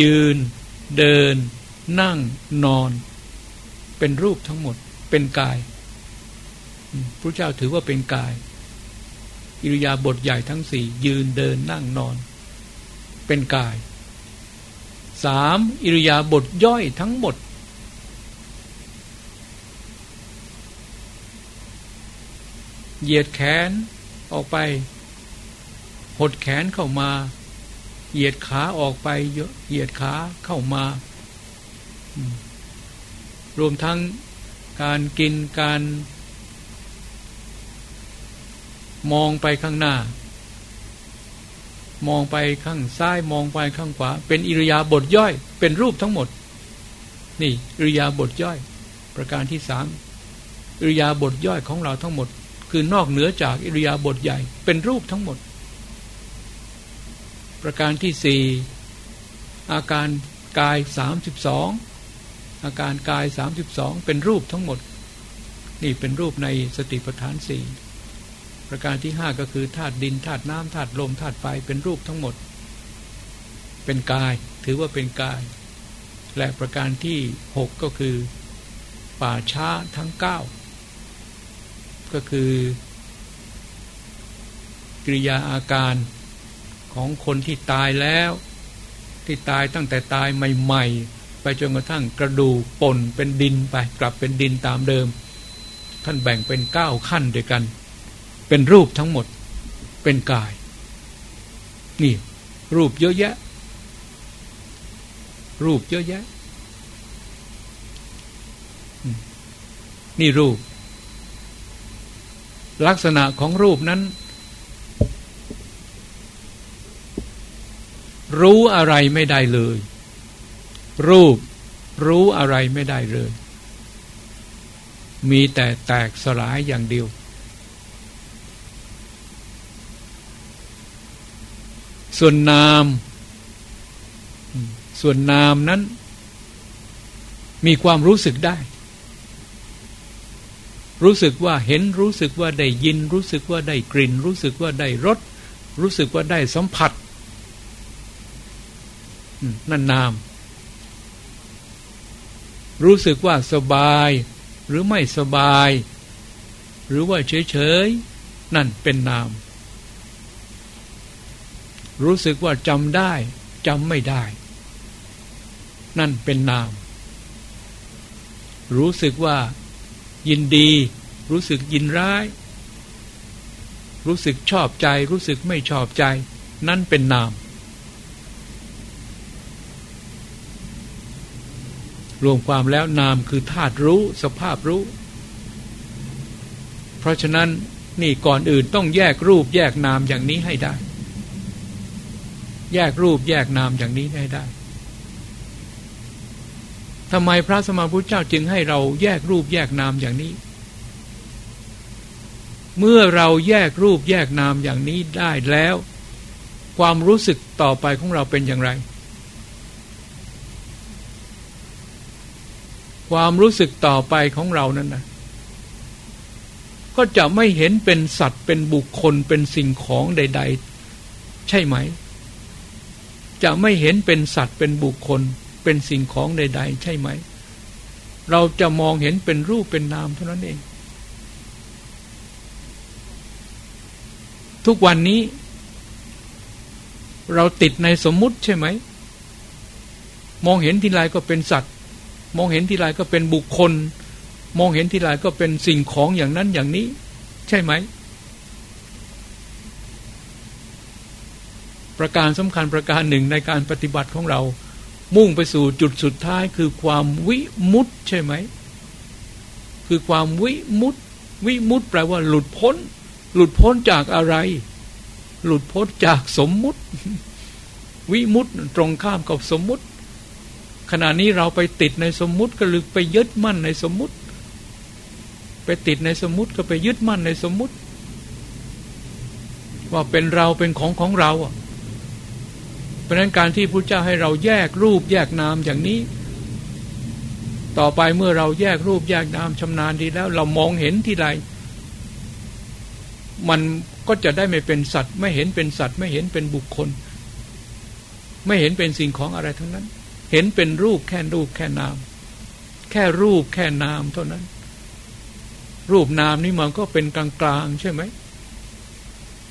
ยืน เดิน นั่งนอน เป็นรูปทั้งหมด เป็นกายพระเจ้าถือว่าเป็นกาย อิริยาบถใหญ่ทั้งสี่ยืนเดินนั่งนอน เป็นกายสามอิริยาบถย่อยทั้งหมด เหยียดแขนออกไป หดแขนเข้ามา เหยียดขาออกไปเยอะเหยียดขาเข้ามารวมทั้งการกินการมองไปข้างหน้า มองไปข้างซ้ายมองไปข้างขวา เป็นอิริยาบถย่อย เป็นรูปทั้งหมด นี่อิริยาบถย่อย ประการที่สามอิริยาบถย่อยของเราทั้งหมด คือนอกเหนือจากอิริยาบถใหญ่ เป็นรูปทั้งหมด ประการที่สี่อาการกายสามสิบสองอาการกายสามสิบสองเป็นรูปทั้งหมด นี่เป็นรูปในสติปัฏฐานสี่ประการที่ห้าก็คือธาตุดินธาตุน้ำธาตุลมธาตุไฟเป็นรูปทั้งหมด เป็นกายถือว่าเป็นกาย และประการที่หกก็คือ ป่าช้าทั้งเก้าก็คือ กิริยาอาการ ของคนที่ตายแล้ว ที่ตายตั้งแต่ตายใหม่ๆ ไปจนกระทั่งกระดูกป่นเป็นดินไปกลับเป็นดินตามเดิม ท่านแบ่งเป็นเก้าขั้นด้วยกัน เป็นรูปทั้งหมดเป็นกาย นี่ รูปเยอะแยะ รูปเยอะแยะ นี่รูป ลักษณะของรูปนั้น รู้อะไรไม่ได้เลย รูปรู้อะไรไม่ได้เลย มีแต่แตกสลายอย่างเดียว ส่วนนาม ส่วนนามนั้น มีความรู้สึกได้ รู้สึกว่าเห็นรู้สึกว่าได้ยิน รู้สึกว่าได้กลิ่น รู้สึกว่าได้รสรู้สึกว่าได้สัมผัส นั่นนาม รู้สึกว่าสบาย หรือไม่สบาย หรือว่าเฉยๆ นั่นเป็นนาม รู้สึกว่าจำได้จำไม่ได้ นั่นเป็นนาม รู้สึกว่า ยินดี รู้สึกยินร้าย รู้สึกชอบใจ รู้สึกไม่ชอบใจ นั่นเป็นนาม รวมความแล้วนามคือธาตุรู้สภาพรู้ เพราะฉะนั้นนี่ก่อนอื่นต้องแยกรูปแยกนามอย่างนี้ให้ได้ แยกรูปแยกนามอย่างนี้ได้ได้ทำไมพระสมมาพุทธเจ้าจึงให้เราแยกรูปแยกนามอย่างนี้ เมื่อเราแยกรูปแยกนามอย่างนี้ได้แล้ว ความรู้สึกต่อไปของเราเป็นอย่างไร ความรู้สึกต่อไปของเรานั้นนะก็จะไม่เห็นเป็นสัตว์เป็นบุคคลเป็นสิ่งของใด ๆ ใช่ไหม จะไม่เห็นเป็นสัตว์เป็นบุคคลเป็นสิ่งของใด ๆ ใช่ไหม เราจะมองเห็นเป็นรูปเป็นนามเท่านั้นเอง ทุกวันนี้ เราติดในสมมุติใช่ไหม มองเห็นทีไรก็เป็นสัตว์ มองเห็นทีไรก็เป็นบุคคล มองเห็นทีไรก็เป็นสิ่งของอย่างนั้นอย่างนี้ ใช่ไหม ประการสำคัญประการหนึ่งในการปฏิบัติของเรา มุ่งไปสู่จุดสุดท้ายคือความวิมุตใช่ไหม คือความวิมุตวิมุตแปลว่าหลุดพ้น หลุดพ้นจากอะไร หลุดพ้นจากสมมุติ วิมุตตรงข้ามกับสมมุติ ขณะนี้เราไปติดในสมมุติก็หรือไปยึดมั่นในสมมุติ ไปติดในสมมุติก็ไปยึดมั่นในสมมุติ ว่าเป็นเราเป็นของของเราอะเพราะนั้นการที่พระเจ้าให้เราแยกรูปแยกนามอย่างนี้ ต่อไปเมื่อเราแยกรูปแยกนามชำนาญดีแล้ว เรามองเห็นที่ใดมันก็จะได้ไม่เป็นสัตว์ ไม่เห็นเป็นสัตว์ ไม่เห็นเป็นบุคคล ไม่เห็นเป็นสิ่งของอะไรทั้งนั้น เห็นเป็นรูปแค่รูปแค่นาม แค่รูปแค่นามเท่านั้น รูปนามนี่มันก็เป็นกลางๆใช่ไหม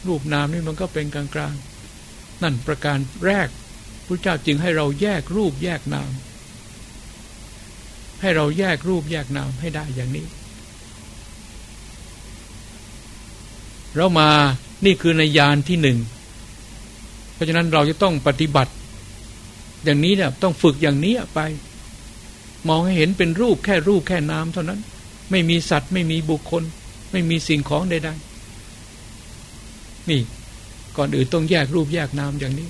รูปนามนี่มันก็เป็นกลางๆ นั่นประการแรกพระเจ้าจึงให้เราแยกรูปแยกนาม ให้เราแยกรูปแยกนามให้ได้อย่างนี้ เรามานี่คือในยานที่หนึ่ง เพราะฉะนั้นเราจะต้องปฏิบัติ อย่างนี้เนี่ยต้องฝึกอย่างนี้ไป มองให้เห็นเป็นรูปแค่รูปแค่นามเท่านั้น ไม่มีสัตว์ไม่มีบุคคล ไม่มีสิ่งของใดๆนี่ก่อนอื่นต้องแยกรูปแยกนามอย่างนี้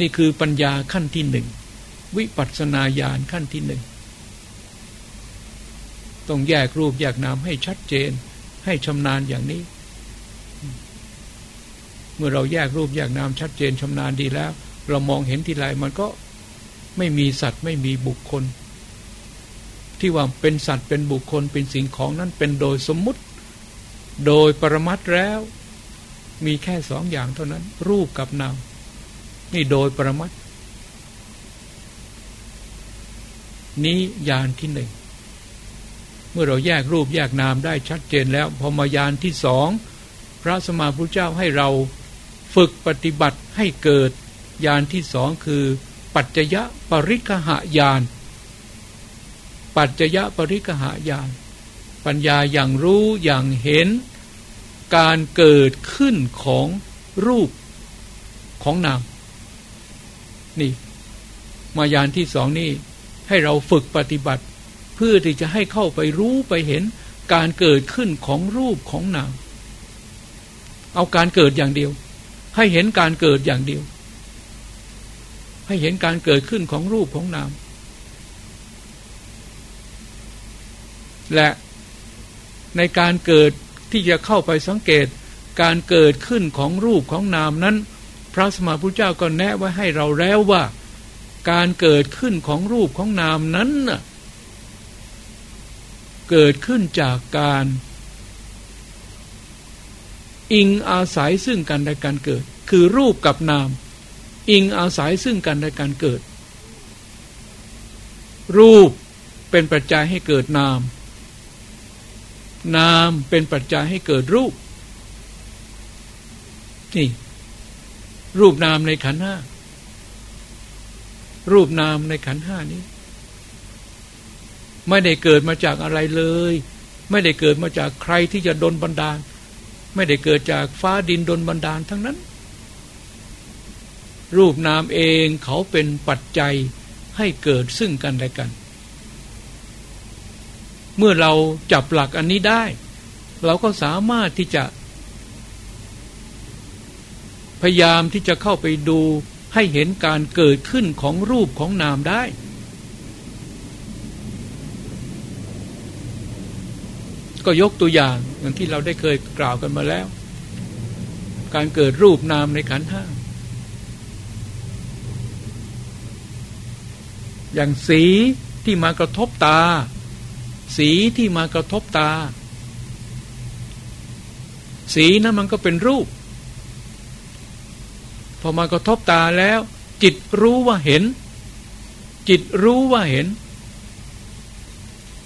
นี่คือปัญญาขั้นที่หนึ่งวิปัสสนาญาณขั้นที่หนึ่งต้องแยกรูปแยกนามให้ชัดเจน ให้ชำนาญอย่างนี้ เมื่อเราแยกรูปแยกนามชัดเจนชำนาญดีแล้ว เรามองเห็นทีไรมันก็ไม่มีสัตว์ไม่มีบุคคล ที่ว่าเป็นสัตว์เป็นบุคคลเป็นสิ่งของนั้นเป็นโดยสมมุติ โดยปรมัตแล้ว มีแค่สองอย่างเท่านั้น รูปกับนามนี่โดยปรมัดนี้ยานที่หนึ่งเมื่อเราแยกรูปแยกนามได้ชัดเจนแล้ว พอมายานที่สองพระสมมาพุทธเจ้าให้เราฝึกปฏิบัติให้เกิด ยานที่สองคือ ปัจจยปริกหายาน ปัจจยปริกหายาน ปัญญาอย่างรู้อย่างเห็น การเกิดขึ้นของรูปของนามนี่ มายานที่สองนี่ให้เราฝึกปฏิบัติ เพื่อที่จะให้เข้าไปรู้ไปเห็น การเกิดขึ้นของรูปของนาม เอาการเกิดอย่างเดียว ให้เห็นการเกิดอย่างเดียว ให้เห็นการเกิดขึ้นของรูปของนาม และในการเกิดที่จะเข้าไปสังเกตการเกิดขึ้นของรูปของนามนั้น พระสมมาพุทธเจ้าก็แนะไว้ให้เราแล้วว่า การเกิดขึ้นของรูปของนามนั้นเกิดขึ้นจากการอิงอาศัยซึ่งกันและการเกิด คือรูปกับนาม อิงอาศัยซึ่งกันและการเกิด รูปเป็นปัจจัยให้เกิดนาม นามเป็นปัจจัยให้เกิดรูป นี่ รูปนามในขันห้ารูปนามในขันห้านี้ ไม่ได้เกิดมาจากอะไรเลย ไม่ได้เกิดมาจากใครที่จะดนบันดาล ไม่ได้เกิดจากฟ้าดินดนบันดาลทั้งนั้น รูปนามเองเขาเป็นปัจจัยให้เกิดซึ่งกันและกัน เมื่อเราจับหลักอันนี้ได้ เราก็สามารถที่จะ พยายามที่จะเข้าไปดูให้เห็นการเกิดขึ้นของรูปของนามได้ ก็ยกตัวอย่างอย่างที่เราได้เคยกล่าวกันมาแล้ว การเกิดรูปนามในขันห้า อย่างสีที่มากระทบตา สีที่มากระทบตา สีนั้นมันก็เป็นรูป พอมากระทบตาแล้ว จิตรู้ว่าเห็น จิตรู้ว่าเห็น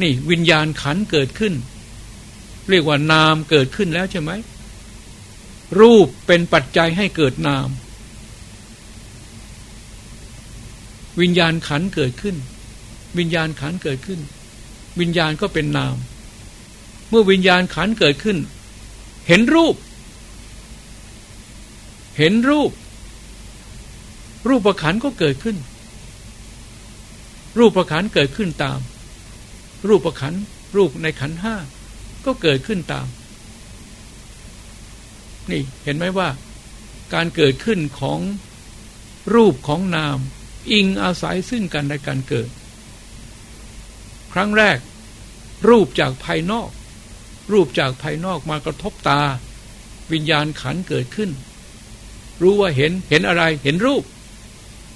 นี่วิญญาณขันเกิดขึ้น เรียกว่านามเกิดขึ้นแล้วใช่ไหมรูปเป็นปัจจัยให้เกิดนาม วิญญาณขันเกิดขึ้น วิญญาณขันเกิดขึ้น วิญญาณก็เป็นนาม เมื่อวิญญาณขันเกิดขึ้น เห็นรูป เห็นรูป รูปประขันก็เกิดขึ้น รูปประขันเกิดขึ้นตาม รูปประขันรูปในขันห้าก็เกิดขึ้นตาม นี่เห็นไหมว่า การเกิดขึ้นของรูปของนาม อิงอาศัยซึ่งกันในการเกิด ครั้งแรก รูปจากภายนอก รูปจากภายนอกมากระทบตา วิญญาณขันเกิดขึ้น รู้ว่าเห็นเห็นอะไรเห็นรูป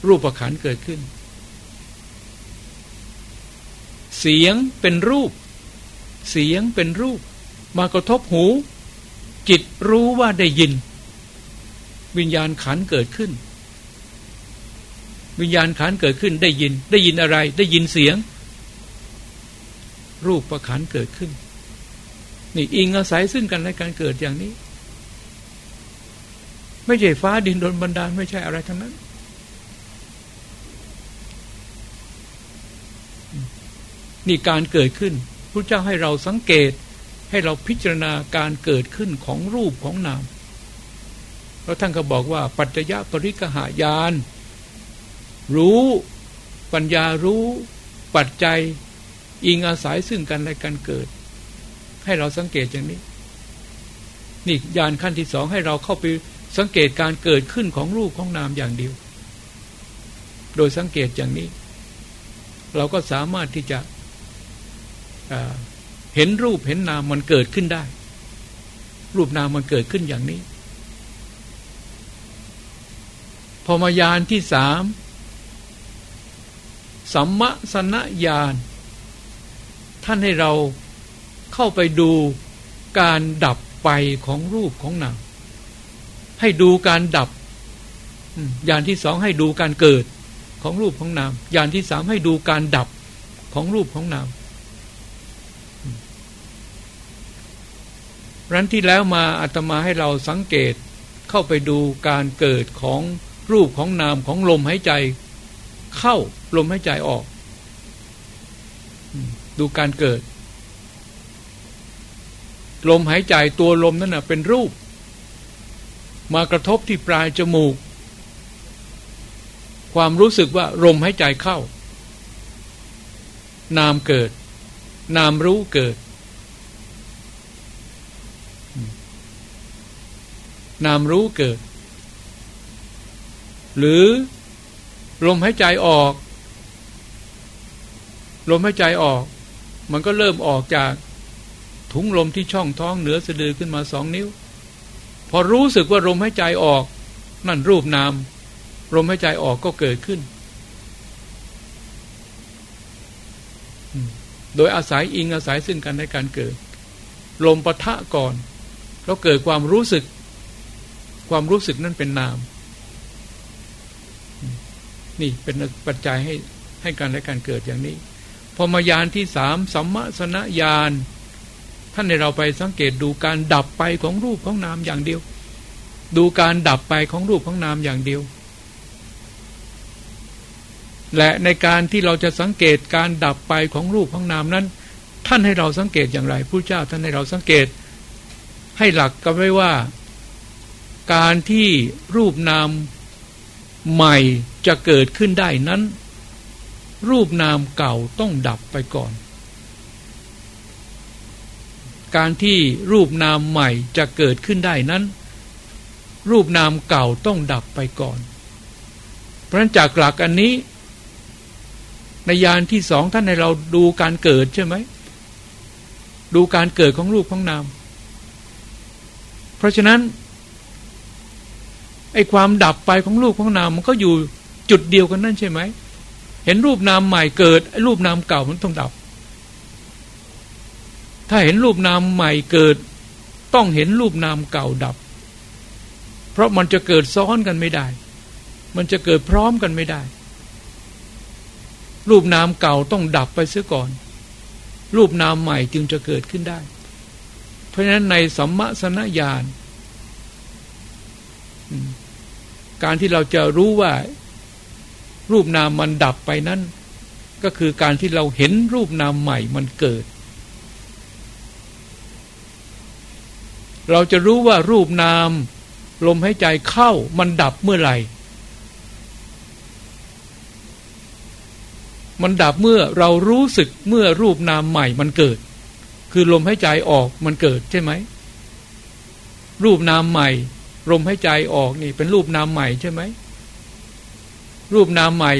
รูปขันเกิดขึ้น เสียงเป็นรูป เสียงเป็นรูป มากระทบหู จิตรู้ว่าได้ยิน วิญญาณขันเกิดขึ้น วิญญาณขันเกิดขึ้นได้ยิน ได้ยินอะไร ได้ยินเสียง รูปประขันเกิดขึ้น นี่อิงอาศัยซึ่งกันและการเกิดอย่างนี้ ไม่ใช่ฟ้าดินโดนบันดาลไม่ใช่อะไรทั้งนั้น นี่การเกิดขึ้นพระเจ้าให้เราสังเกตให้เราพิจารณาการเกิดขึ้นของรูปของนามแล้วท่านก็บอกว่าปัจจยปริกหายาน รู้ปัญญารู้ปัจจัยอิงอาศัยซึ่งกันและกันเกิด ให้เราสังเกตอย่างนี้ นี่ยานขั้นที่สองให้เราเข้าไปสังเกตการเกิดขึ้นของรูปของนามอย่างเดียว โดยสังเกตอย่างนี้ เราก็สามารถที่จะเห็นรูปเห็นนามมันเกิดขึ้นได้ รูปนามมันเกิดขึ้นอย่างนี้ พอมายานที่สาม สัมมสนญาณท่านให้เราเข้าไปดูการดับไปของรูปของนามให้ดูการดับยานที่สองให้ดูการเกิดของรูปของนามยานที่สามให้ดูการดับของรูปของนามรั้นที่แล้วมาอาตมาให้เราสังเกตเข้าไปดูการเกิดของรูปของนามของลมหายใจ เข้าลมหายใจออก ดูการเกิด ลมหายใจตัวลมนั่นนะเป็นรูป มากระทบที่ปลายจมูก ความรู้สึกว่าลมหายใจเข้า นามเกิด นามรู้เกิด นามรู้เกิด หรือ ลมหายใจออก ลมหายใจออก มันก็เริ่มออกจากถุงลมที่ช่องท้องเหนือสะดือขึ้นมาสองนิ้ว พอรู้สึกว่าลมหายใจออก นั่นรูปนามลมหายใจออกก็เกิดขึ้น โดยอาศัยอิงอาศัยซึ่งกันในการเกิด ลมปะทะก่อน แล้วเกิดความรู้สึก ความรู้สึกนั่นเป็นนาม นี่เป็นปัจจัยให้ให้การและการเกิดอย่างนี้ พอมายานที่สามสัมมาสนญาณท่านในเราไปสังเกตดูการดับไปของรูปของนามอย่างเดียว ดูการดับไปของรูปของนามอย่างเดียว และในการที่เราจะสังเกตการดับไปของรูปของนามนั้น ท่านให้เราสังเกตอย่างไรผู้เจ้าท่านให้เราสังเกต ให้หลักกันไว้ว่า การที่รูปนาม ใหม่จะเกิดขึ้นได้นั้น รูปนามเก่าต้องดับไปก่อน การที่รูปนามใหม่จะเกิดขึ้นได้นั้น รูปนามเก่าต้องดับไปก่อน เพราะนั้นจากหลักอันนี้ ในยานที่สองท่านให้เราดูการเกิดใช่ไหมดูการเกิดของรูปของนาม เพราะฉะนั้น ไอ้ความดับไปของรูปของนามมันก็อยู่จุดเดียวกันนั่นใช่ไหม เห็นรูปนามใหม่เกิดไอ้รูปนามเก่ามันต้องดับ ถ้าเห็นรูปนามใหม่เกิด ต้องเห็นรูปนามเก่าดับ เพราะมันจะเกิดซ้อนกันไม่ได้ มันจะเกิดพร้อมกันไม่ได้ รูปนามเก่าต้องดับไปเสียก่อน รูปนามใหม่จึงจะเกิดขึ้นได้ เพราะฉะนั้นในสัมมาสนญาณ การที่เราจะรู้ว่ารูปนามมันดับไปนั้น ก็คือการที่เราเห็นรูปนามใหม่มันเกิด เราจะรู้ว่ารูปนาม ลมหายใจเข้ามันดับเมื่อไหร่ มันดับเมื่อเรารู้สึกเมื่อรูปนามใหม่มันเกิด คือลมหายใจออกมันเกิดใช่ไหมรูปนามใหม่ ลมหายใจออกนี่เป็นรูปนามใหม่ใช่ไหม รูปนามใหม่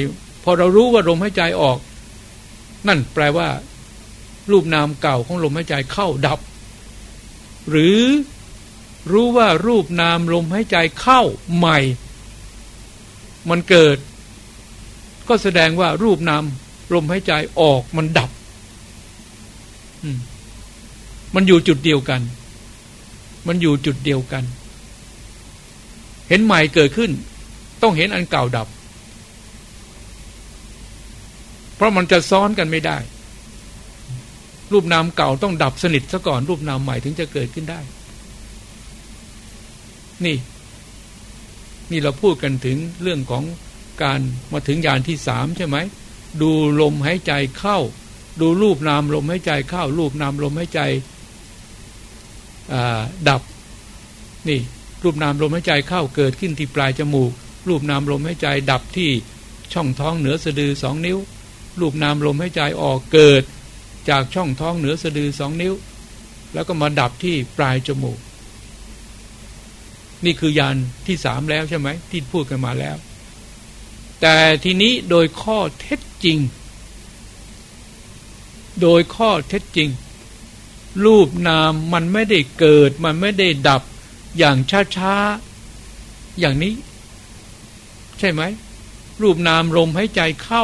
พอเรารู้ว่าลมหายใจออก นั่นแปลว่า รูปนามเก่าของลมหายใจเข้าดับ หรือรู้ว่ารูปนามลมหายใจเข้าใหม่ มันเกิด ก็แสดงว่ารูปนามลมหายใจออกมันดับมันอยู่จุดเดียวกัน มันอยู่จุดเดียวกัน เห็นใหม่เกิดขึ้น ต้องเห็นอันเก่าดับ เพราะมันจะซ้อนกันไม่ได้ รูปนามเก่าต้องดับสนิทซะก่อน รูปนามใหม่ถึงจะเกิดขึ้นได้ นี่ นี่เราพูดกันถึงเรื่องของการมาถึงยานที่สามใช่ไหม ดูลมหายใจเข้า ดูรูปนามลมหายใจเข้า รูปนามลมหายใจดับ นี่ รูปนามลมหายใจเข้าเกิดขึ้นที่ปลายจมูก รูปนามลมหายใจดับที่ช่องท้องเหนือสะดือสองนิ้ว รูปนามลมหายใจออกเกิด จากช่องท้องเหนือสะดือสองนิ้ว แล้วก็มาดับที่ปลายจมูก นี่คือยานที่สามแล้วใช่ไหมที่พูดกันมาแล้ว แต่ทีนี้โดยข้อเท็จจริง โดยข้อเท็จจริง รูปนามมันไม่ได้เกิดมันไม่ได้ดับ อย่างช้าๆ อย่างนี้ ใช่ไหม รูปนามลมหายใจเข้า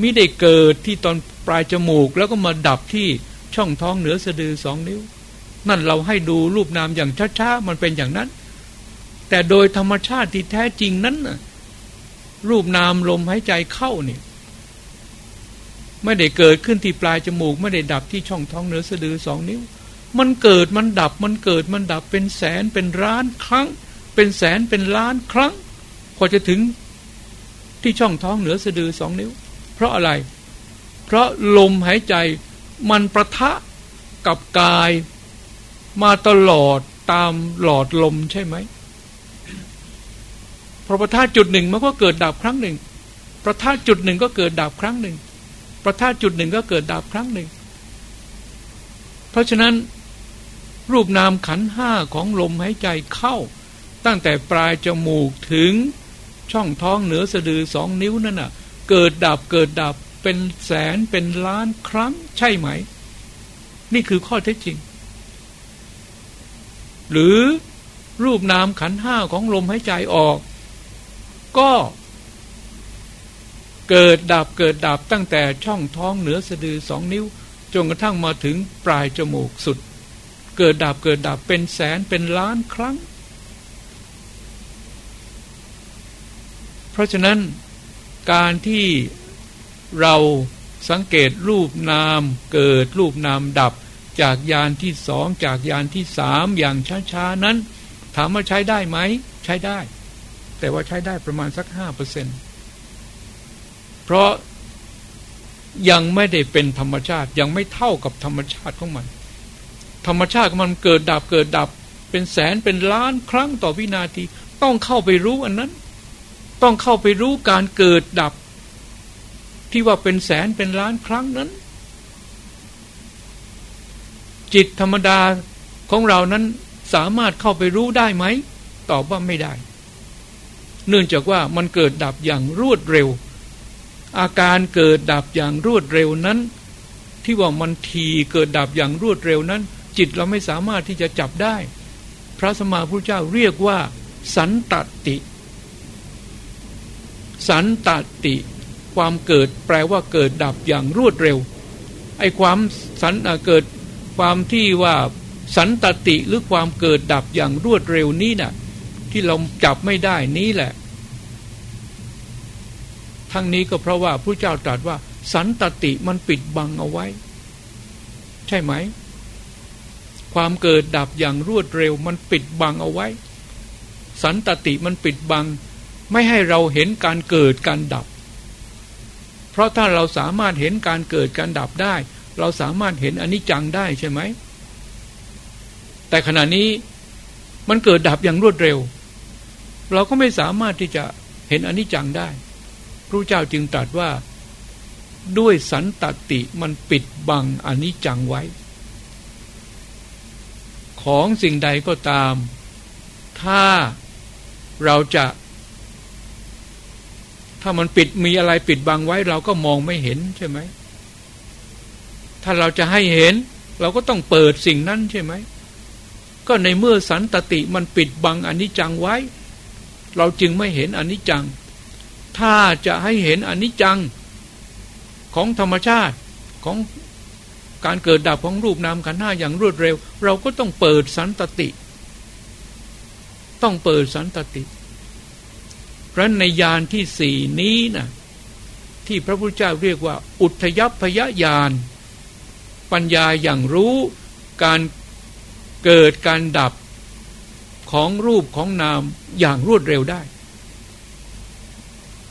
มิได้เกิดที่ตอนปลายจมูก แล้วก็มาดับที่ช่องท้องเหนือสะดือสองนิ้ว นั่นเราให้ดูรูปนามอย่างช้าๆ มันเป็นอย่างนั้น แต่โดยธรรมชาติที่แท้จริงนั้นน่ะรูปนามลมหายใจเข้าเนี่ยไม่ได้เกิดขึ้นที่ปลายจมูก ไม่ได้ดับที่ช่องท้องเหนือสะดือสองนิ้ว มันเกิดมันดับมันเกิดมันดับเป็นแสนเป็นล้านครั้ง เป็นแสนเป็นล้านครั้งพอจะถึงที่ช่องท้องเหนือสะดือสองนิ้ว เพราะอะไร เพราะลมหายใจมันประทะกับกายมาตลอดตามหลอดลมใช่ไหมพอประทะจุดหนึ่งมันก็เกิดดับครั้งหนึ่ง ประทะจุดหนึ่งก็เกิดดับครั้งหนึ่ง ประทะจุดหนึ่งก็เกิดดับครั้งหนึ่ง เพราะฉะนั้น รูปนามขันห้าของลมหายใจเข้า ตั้งแต่ปลายจมูกถึงช่องท้องเหนือสะดือสองนิ้วนั่นน่ะ เกิดดับเกิดดับเป็นแสนเป็นล้านครั้งใช่ไหม นี่คือข้อเท็จจริง หรือรูปนามขันห้าของลมหายใจออก ก็ เกิดดับเกิดดับตั้งแต่ช่องท้องเหนือสะดือสองนิ้วจนกระทั่งมาถึงปลายจมูกสุด เกิดดับเกิดดับเป็นแสนเป็นล้านครั้ง เพราะฉะนั้นการที่เราสังเกตรูปนามเกิดรูปนามดับจากยานที่สองจากยานที่สามอย่างช้าๆนั้น ถามว่าใช้ได้ไหม ใช้ได้ แต่ว่าใช้ได้ประมาณสักห้าเปอร์เซ็นเพราะยังไม่ได้เป็นธรรมชาติยังไม่เท่ากับธรรมชาติของมัน ธรรมชาติของมันเกิดดับเกิดดับ เป็นแสนเป็นล้านครั้งต่อวินาที ต้องเข้าไปรู้อันนั้น ต้องเข้าไปรู้การเกิดดับ ที่ว่าเป็นแสนเป็นล้านครั้งนั้น จิตธรรมดาของเรานั้นสามารถเข้าไปรู้ได้ไหมตอบว่าไม่ได้ เนื่องจากว่ามันเกิดดับอย่างรวดเร็ว อาการเกิดดับอย่างรวดเร็วนั้น ที่ว่ามันทีเกิดดับอย่างรวดเร็วนั้น จิตเราไม่สามารถที่จะจับได้ พระสมมาพุทธเจ้าเรียกว่า สันตติ สันตติ ความเกิดแปลว่าเกิดดับอย่างรวดเร็วไอ้ความสันเกิดความที่ว่าสันตติหรือความเกิดดับอย่างรวดเร็วนี้นะ่ะที่เราจับไม่ได้นี้แหละ ทั้งนี้ก็เพราะว่าพระเจ้าตรัสว่า สันตติมันปิดบังเอาไว้ ใช่ไหม ความเกิดดับอย่างรวดเร็วมันปิดบังเอาไว้ สันตติมันปิดบัง ไม่ให้เราเห็นการเกิดการดับ เพราะถ้าเราสามารถเห็นการเกิดการดับได้ เราสามารถเห็นอนิจจังได้ใช่ไหม แต่ขณะนี้มันเกิดดับอย่างรวดเร็ว เราก็ไม่สามารถที่จะเห็นอนิจจังได้พระเจ้าจึงตรัสว่า ด้วยสันตติมันปิดบังอนิจจังไว้ ของสิ่งใดก็ตาม ถ้าเราจะ ถ้ามันปิดมีอะไรปิดบังไว้ เราก็มองไม่เห็นใช่ไหม ถ้าเราจะให้เห็น เราก็ต้องเปิดสิ่งนั้นใช่ไหม ก็ในเมื่อสันตติมันปิดบังอนิจจังไว้ เราจึงไม่เห็นอนิจจัง ถ้าจะให้เห็นอนิจจังของธรรมชาติของ การเกิดดับของรูปนามขันธ์ห้าอย่างรวดเร็ว เราก็ต้องเปิดสันตติ ต้องเปิดสันตติพราะในยานที่สี่นี้นะที่พระพุทธเจ้าเรียกว่า อุทยพยญาณปัญญาอย่างรู้การเกิดการดับของรูปของนามอย่างรวดเร็วได้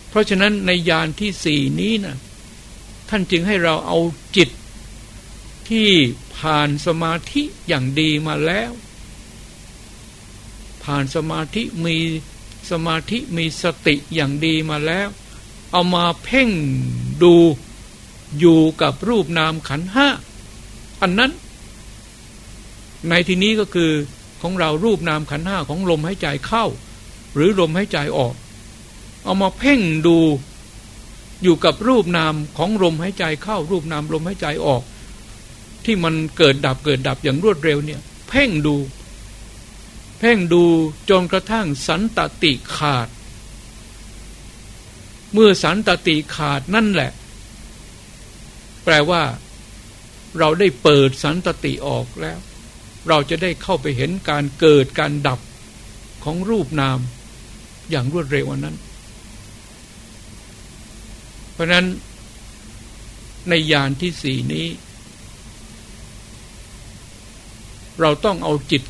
เพราะฉะนั้นในยานที่สี่นี้นะท่านจึงให้เราเอาจิต ที่ผ่านสมาธิอย่างดีมาแล้ว ผ่านสมาธิมีสมาธิมีสติอย่างดีมาแล้ว เอามาเพ่งดูอยู่กับรูปนามขันห้าอันนั้น ในที่นี้ก็คือของเรารูปนามขันห้าของลมหายใจเข้า หรือลมหายใจออก เอามาเพ่งดูอยู่กับรูปนามของลมหายใจเข้า รูปนามลมหายใจออก ที่มันเกิดดับเกิดดับอย่างรวดเร็วเนี่ย เพ่งดู เพ่งดูจนกระทั่งสันตติขาด เมื่อสันตติขาดนั่นแหละ แปลว่า เราได้เปิดสันตติออกแล้ว เราจะได้เข้าไปเห็นการเกิดการดับของรูปนามอย่างรวดเร็วนั้น เพราะนั้นในยานที่สี่นี้ เราต้องเอาจิต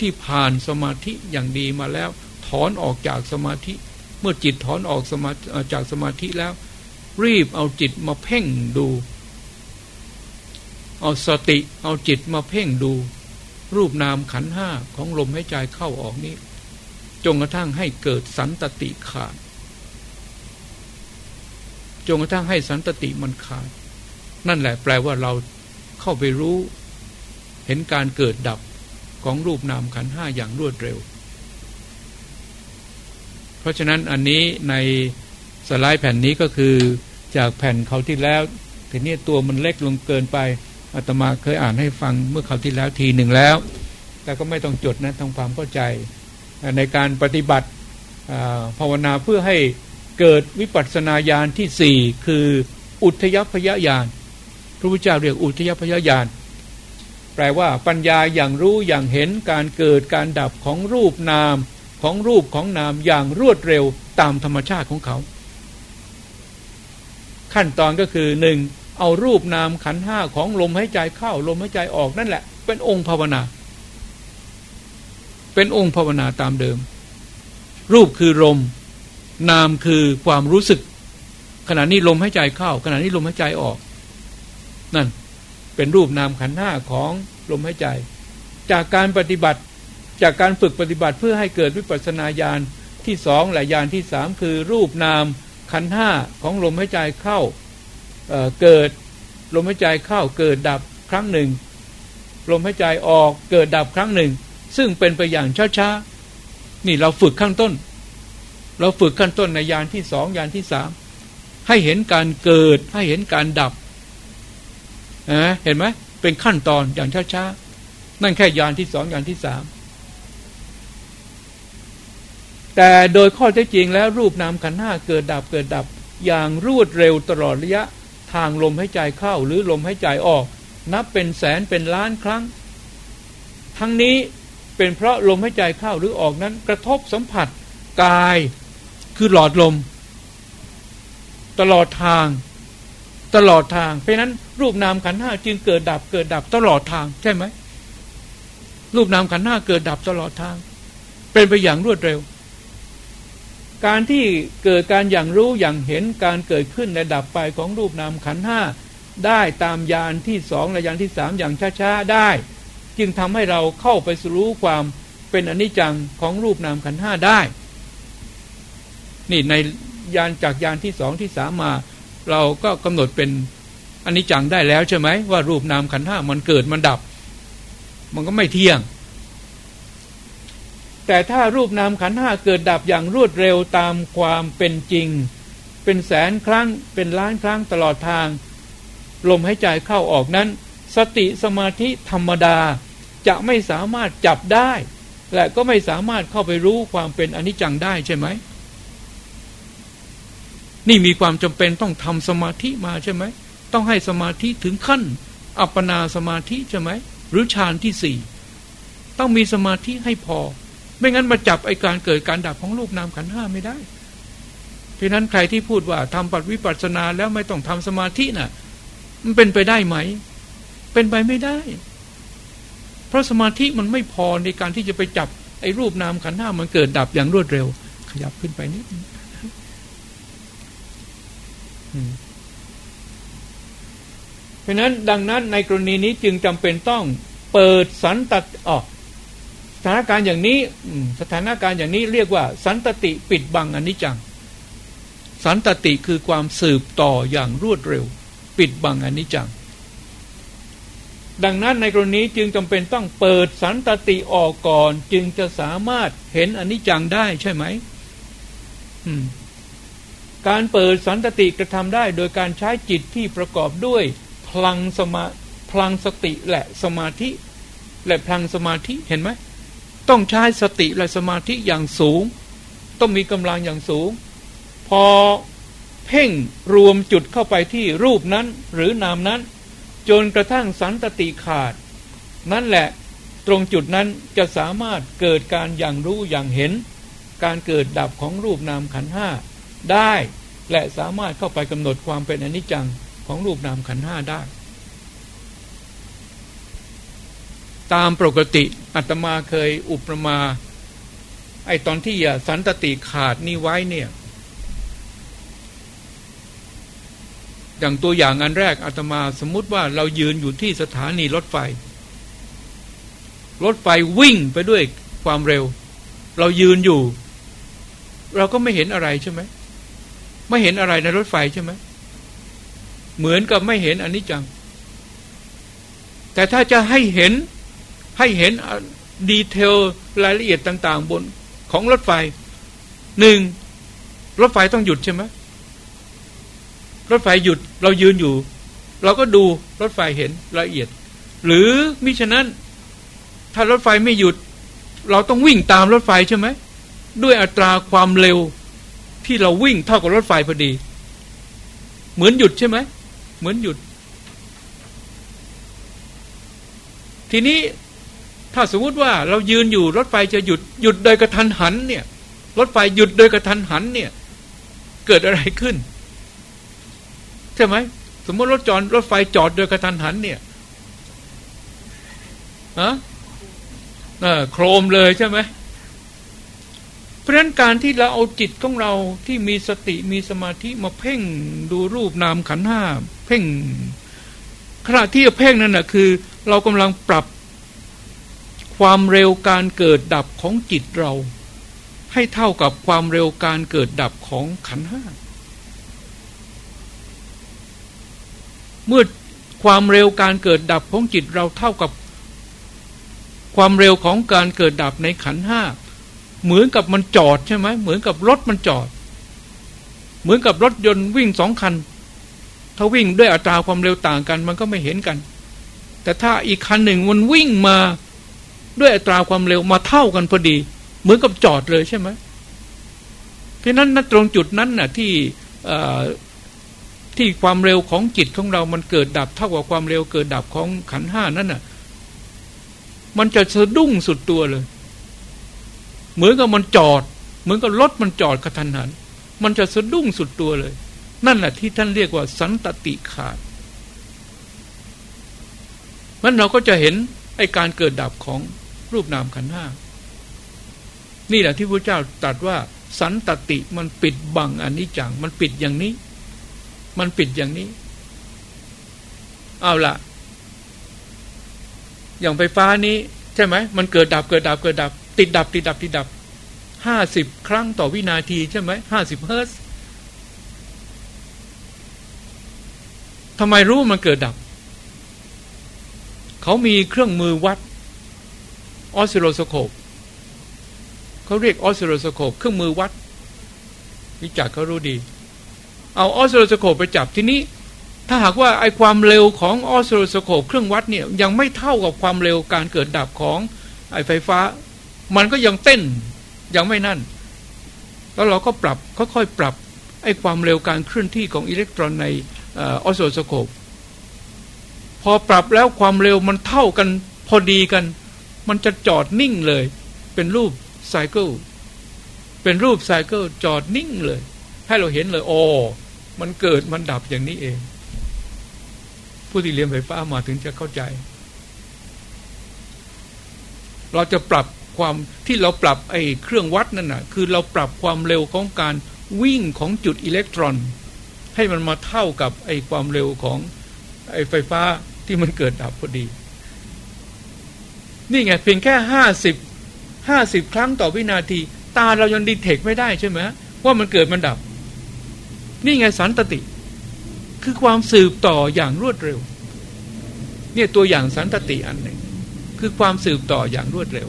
ที่ผ่านสมาธิอย่างดีมาแล้ว ถอนออกจากสมาธิ เมื่อจิตถอนออกสมาจากสมาธิแล้ว รีบเอาจิตมาเพ่งดู เอาสติเอาจิตมาเพ่งดู รูปนามขันห้าของลมหายใจเข้าออกนี้จงกระทั่งให้เกิดสันตติขาดจนกระทั่งให้สันตติมันขาด นั่นแหละแปลว่าเราเข้าไปรู้ เห็นการเกิดดับของรูปนามขันห้าอย่างรวดเร็ว เพราะฉะนั้นอันนี้ในสไลด์แผ่นนี้ก็คือจากแผ่นเขาที่แล้วทีนี้ตัวมันเล็กลงเกินไปอาตมาเคยอ่านให้ฟังเมื่อเขาที่แล้วทีหนึ่งแล้ว แต่ก็ไม่ต้องจดนะทำความเข้าใจ ในการปฏิบัติภาวนาเพื่อให้เกิดวิปัสสนาญาณที่สี่คืออุทยพยญาณพระพุทธเจ้าเรียกอุทยพยญาณ แปลว่าปัญญาอย่างรู้อย่างเห็นการเกิดการดับของรูปนามของรูปของนามอย่างรวดเร็วตามธรรมชาติของเขา ขั้นตอนก็คือหนึ่งเอารูปนามขันห้าของลมหายใจเข้าลมหายใจออกนั่นแหละ เป็นองค์ภาวนา เป็นองค์ภาวนาตามเดิม รูปคือลม นามคือความรู้สึก ขณะนี้ลมหายใจเข้า ขณะนี้ลมหายใจออก นั่น เป็นรูปนามขันห้าของลมหายใจ จากการปฏิบัติจากการฝึกปฏิบัติเพื่อให้เกิดวิปัสสนาญาณที่สองและญาณที่สามคือรูปนามขันห้าของลมหายใจเข้าเเกิดลมหายใจเข้าเกิดดับครั้งหนึ่ง ลมหายใจออกเกิดดับครั้งหนึ่ง ซึ่งเป็นไปอย่างช้าๆนี่เราฝึกข้างต้น เราฝึกขั้นต้นในยานที่สองยานที่สามให้เห็นการเกิดให้เห็นการดับ เห็นไหมเป็นขั้นตอนอย่างช้าๆนั่นแค่ยานที่สองยานที่สามแต่โดยข้อเท็จจริงแล้วรูปนามขันห้าเกิดดับเกิดดับ อย่างรวดเร็วตลอดระยะทางลมหายใจเข้าหรือลมหายใจออก นับเป็นแสนเป็นล้านครั้ง ทั้งนี้เป็นเพราะลมหายใจเข้าหรือออกนั้นกระทบสัมผัสกายคือหลอดลม ตลอดทาง ตลอดทาง เพราะนั้นรูปนามขันห้าจึงเกิดดับเกิดดับตลอดทางใช่ไหมรูปนามขันห้าเกิดดับตลอดทาง เป็นไปอย่างรวดเร็ว การที่เกิดการอย่างรู้อย่างเห็นการเกิดขึ้นและดับไปของรูปนามขันห้าได้ตามยานที่สองและยานที่สามอย่างช้าๆได้ จึงทำให้เราเข้าไปสู่ความเป็นอนิจจังของรูปนามขันห้าได้ นี่ในยานจากยานที่สองที่สามมา เราก็กำหนดเป็นอันนี้จังได้แล้วใช่ไหมว่ารูปนามขันธ์ห้ามันเกิดมันดับ มันก็ไม่เที่ยง แต่ถ้ารูปนามขันธ์ห้าเกิดดับอย่างรวดเร็วตามความเป็นจริง เป็นแสนครั้งเป็นล้านครั้งตลอดทาง ลมหายใจเข้าออกนั้น สติสมาธิธรรมดาจะไม่สามารถจับได้ และก็ไม่สามารถเข้าไปรู้ความเป็นอนิจจังได้ใช่ไหม นี่มีความจำเป็นต้องทำสมาธิมาใช่ไหม ต้องให้สมาธิถึงขั้น อัปปนาสมาธิใช่ไหม หรือฌานที่สี่ต้องมีสมาธิให้พอ ไม่งั้นมาจับไอการเกิดการดับของรูปนามขันห้าไม่ได้เพราะนั้นใครที่พูดว่าทำปัจวิปัสสนาแล้วไม่ต้องทำสมาธิน่ะ มันเป็นไปได้ไหม เป็นไปไม่ได้ เพราะสมาธิมันไม่พอในการที่จะไปจับไอ้รูปนามขันธ์ห้ามันเกิดดับอย่างรวดเร็ว ขยับขึ้นไปนิดนึง เพราะนั้นดังนั้นในกรณีนี้จึงจำเป็นต้องเปิดสันตติออกสถานการณ์อย่างนี้สถานการณ์อย่างนี้เรียกว่า สันตติปิดบังอนิจจัง สันตติคือความสืบต่ออย่างรวดเร็ว ปิดบังอนิจจัง ดังนั้นในกรณีจึงจำเป็นต้องเปิดสันตติออกก่อน จึงจะสามารถเห็นอนิจจังได้ใช่ไหม การเปิดสันตติกระทำได้โดยการใช้จิตที่ประกอบด้วยพลังสมาพลังสติและสมาธิ และพลังสมาธิเห็นไหมต้องใช้สติและสมาธิอย่างสูง ต้องมีกำลังอย่างสูง พอเพ่งรวมจุดเข้าไปที่รูปนั้นหรือนามนั้น จนกระทั่งสันตติขาด นั่นแหละตรงจุดนั้นจะสามารถเกิดการอย่างรู้อย่างเห็น การเกิดดับของรูปนามขันห้า ได้ และสามารถเข้าไปกำหนดความเป็นอนิจจังของรูปนามขันห้าได้ ตามปกติอาตมาเคยอุปมา ไอตอนที่สันตติขาดนี่ไว้เนี่ย อย่างตัวอย่างอันแรกอาตมาสมมุติว่าเรายืนอยู่ที่สถานีรถไฟ รถไฟวิ่งไปด้วยความเร็ว เรายืนอยู่ เราก็ไม่เห็นอะไรใช่ไหม ไม่เห็นอะไรในรถไฟใช่ไหมเหมือนกับไม่เห็นอันนี้จัง แต่ถ้าจะให้เห็นให้เห็นดีเทลรายละเอียดต่าง ๆ บนของรถไฟหนึ่งรถไฟต้องหยุดใช่ไหมรถไฟหยุดเรายืนอยู่ เราก็ดูรถไฟเห็นรายละเอียด หรือมิฉะนั้น ถ้ารถไฟไม่หยุด เราต้องวิ่งตามรถไฟใช่ไหมด้วยอัตราความเร็ว ที่เราวิ่งเท่ากับรถไฟพอดี เหมือนหยุดใช่ไหมเหมือนหยุด ทีนี้ถ้าสมมติว่าเรายืนอยู่รถไฟจะหยุดหยุดโดยกระทันหันเนี่ย รถไฟหยุดโดยกระทันหันเนี่ย เกิดอะไรขึ้น ใช่ไหมสมมติรถจอดรถไฟจอดโดยกระทันหันเนี่ยฮะโครมเลยใช่ไหม เพราะฉะนั้นการที่เราเอาจิตของเราที่มีสติมีสมาธิมาเพ่งดูรูปนามขันห้าเพ่งขณะที่เพ่งนั่นนะคือ เรากำลังปรับความเร็วการเกิดดับของจิตเรา ให้เท่ากับความเร็วการเกิดดับของขันห้าเมื่อความเร็วการเกิดดับของจิตเราเท่ากับ ความเร็วของการเกิดดับในขันห้า เหมือนกับมันจอดใช่ไหมเหมือนกับรถมันจอด เหมือนกับรถยนต์วิ่งสองคัน ถ้าวิ่งด้วยอัตราความเร็วต่างกัน มันก็ไม่เห็นกัน แต่ถ้าอีกคันหนึ่งมันวิ่งมาด้วยอัตราความเร็วมาเท่ากันพอดี เหมือนกับจอดเลยใช่ไหมเพราะนั้นนตรงจุดนั้นน่ะที่ที่ความเร็วของจิตของเรามันเกิดดับเท่ากับความเร็วเกิดดับของขันห้านั่นน่ะ มันจะสะดุ้งสุดตัวเลย เหมือนกับมันจอด เหมือนกับรถมันจอดกระทันหัน มันจะสะดุ้งสุดตัวเลย นั่นแหละที่ท่านเรียกว่าสันตติขาดมันเราก็จะเห็นไอการเกิดดับของรูปนามขันห้านี่แหละที่พระเจ้าตรัสว่า สันตติมันปิดบังอันนี้จัง มันปิดอย่างนี้ มันปิดอย่างนี้ เอาละอย่างไฟฟ้านี้ ใช่ไหม มันเกิดดับเกิดดับเกิดดับ ติดดับติดดับติดดับห้าสิบครั้งต่อวินาทีใช่ไหมห้าสิบเฮิร์ตทำไมรู้มันเกิดดับ เขามีเครื่องมือวัดออสซิโลสโคปเขาเรียกออสซิโลสโคปเครื่องมือวัดวิจักเขารู้ดี เอาออสซิโลสโคปไปจับทีนี้ ถ้าหากว่าไอ้ความเร็วของออสซิโลสโคปเครื่องวัดเนี่ยยังไม่เท่ากับความเร็วการเกิดดับของไอ้ไฟฟ้า มันก็ยังเต้นยังไม่นั่น แล้วเราก็ปรับค่อยๆปรับไอ้ความเร็วการเคลื่อนที่ของอิเล็กตรอนในออสโซสโคปพอปรับแล้วความเร็วมันเท่ากันพอดีกัน มันจะจอดนิ่งเลย เป็นรูป cycleเป็นรูปไซเคิลจอดนิ่งเลยใให้เราเห็นเลยโอ้มันเกิดมันดับอย่างนี้เอง ผู้ที่เรียนไฟฟ้ามาถึงจะเข้าใจ เราจะปรับ ความที่เราปรับไอ้เครื่องวัดนั่นน่ะคือเราปรับความเร็วของการวิ่งของจุดอิเล็กตรอน ให้มันมาเท่ากับไอ้ความเร็วของไอ้ไฟฟ้าที่มันเกิดดับพอดี นี่ไงเพียงแค่ห้าสิบห้าสิบครั้งต่อวินาที ตาเรายังดีเทคไม่ได้ใช่ไหมว่ามันเกิดมันดับ นี่ไงสันตติ คือความสืบต่ออย่างรวดเร็ว เนี่ยตัวอย่างสันตติอันหนึ่งคือความสืบต่ออย่างรวดเร็ว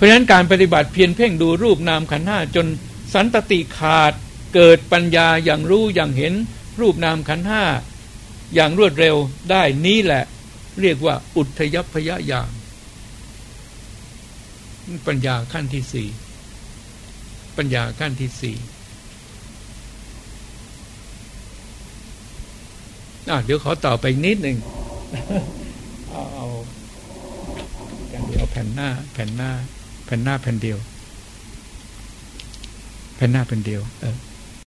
ราะฉะนั้นการปฏิบัติเพียรเพ่งดูรูปนามขันห้าจนสันตติขาดเกิดปัญญาอย่างรู้อย่างเห็นรูปนามขันห้าอย่างรวดเร็วได้นี้แหละ เรียกว่าอุทยพยญาณปัญญาขั้นที่สี่ปัญญาขั้นที่สี่เดี๋ยวขอต่อไปนิดหนึ่งเอาเอาเดี๋ยวแผ่นหน้าแผ่นหน้า แผ่นหน้าแผ่นเดียวแผ่นหน้าแผ่นเดียว เออ